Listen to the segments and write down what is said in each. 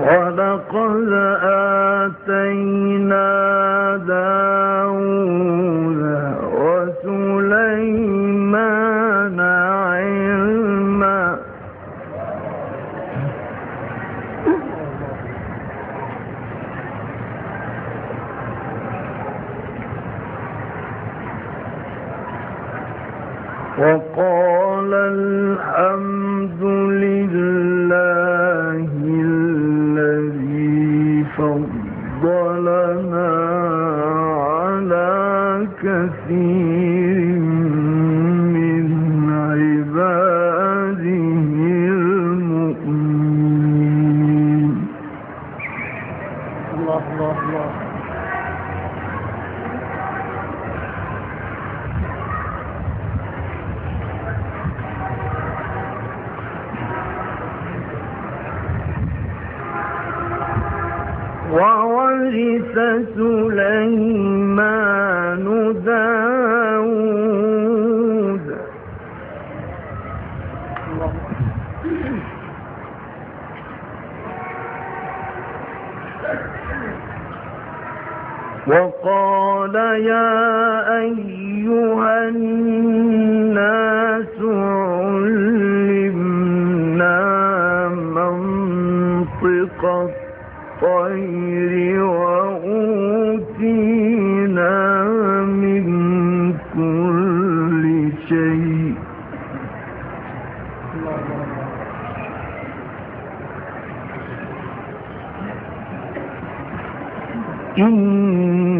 ولقد آتينا داود وسليمان علما. وقال الحمد لله كثير الله وقال يا أيها الناس علمنا منطق الطير وأوتينا من كل شيء. إن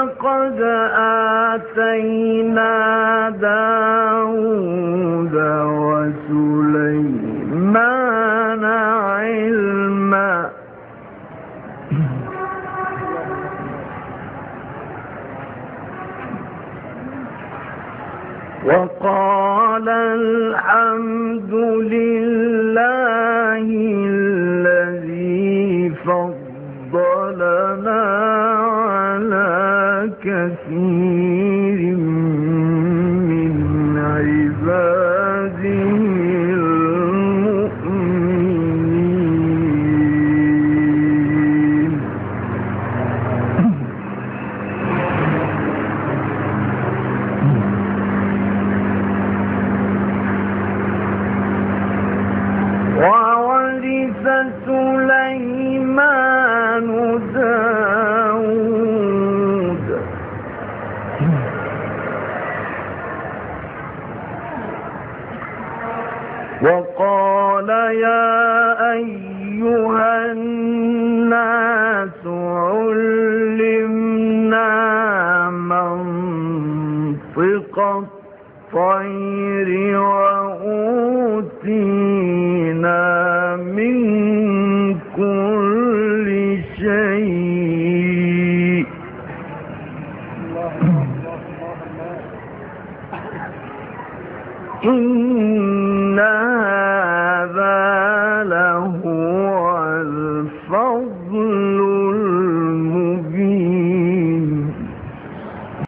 ولقد آتينا داود وسليمان علما. وقال الحمد لله كثير وقال يا أيها الناس علمنا منطق الطير وأوتينا من كل شيء إن